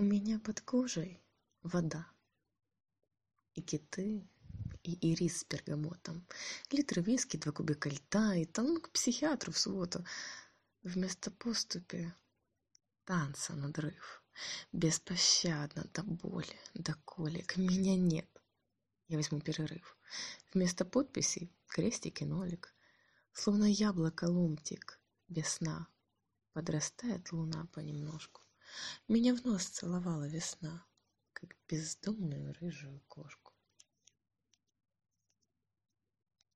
У меня под кожей вода. И киты, и ирис с бергамотом, литр виски, два кубика льда и талон к психиатру в субботу. Вместо поступи танца надрыв. Беспощадно, до боли, до колик. Меня нет. Я возьму перерыв. Вместо подписей крестик и нолик. Словно яблоко ломтик, без сна. Подрастает луна понемножку. Меня в нос целовала весна, как бездомную рыжую кошку.